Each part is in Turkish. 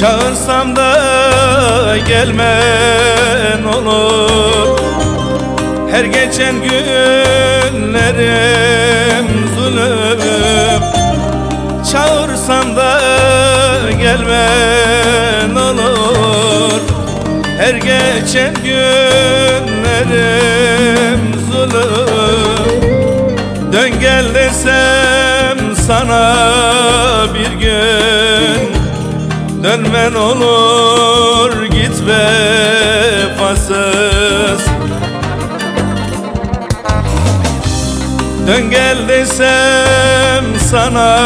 Çağırsam da gelmen olur. Her geçen günlerim zulüm. Çağırsam da gelmen olur. Her geçen günlerim zulüm. Dön gel desem sana Dönmen olur git vefasız. Dön gel desem sana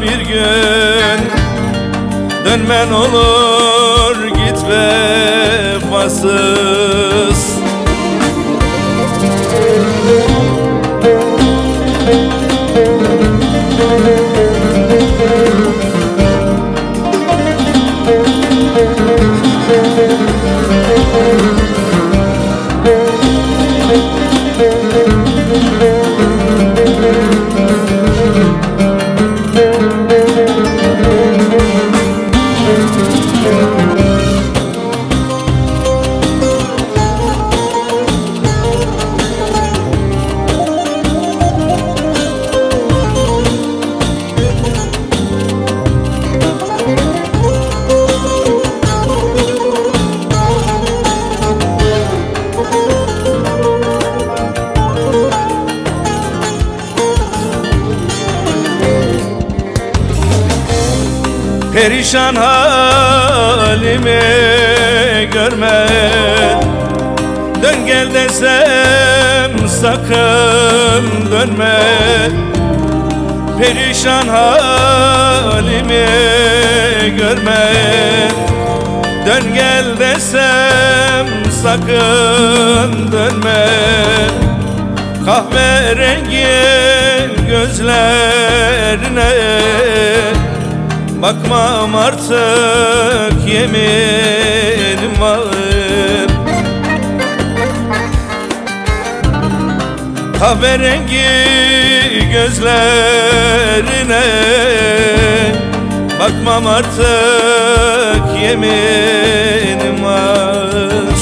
bir gün. Dönmen olur git vefasız Perişan halimi görme Dön gel desem sakın dönme. Perişan halimi görme Dön gel desem sakın dönme. Kahverengi gözlerine Bakmam artık yeminim var Kahverengi gözlerine Bakmam artık yeminim var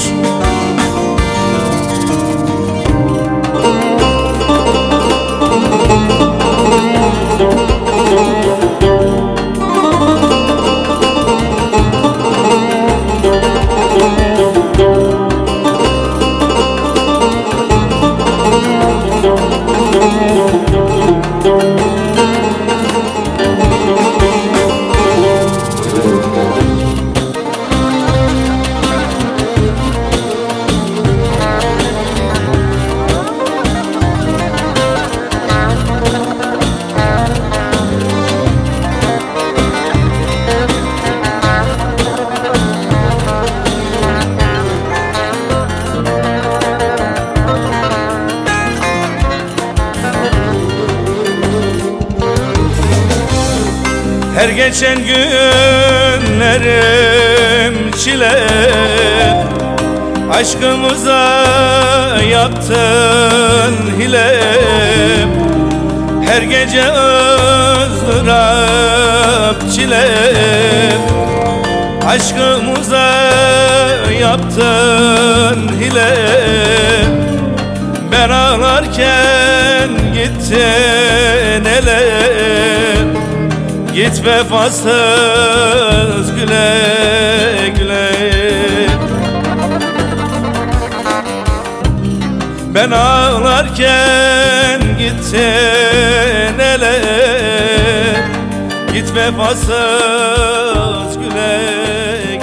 Her geçen günlerim çile. Aşkımıza yaptın hile. Her gece ızdırap çile. Aşkımıza yaptın hile. Ben ağlarken gittin ele Git vefasız güle güle. Ben ağlarken gittin ele. Git vefasız güle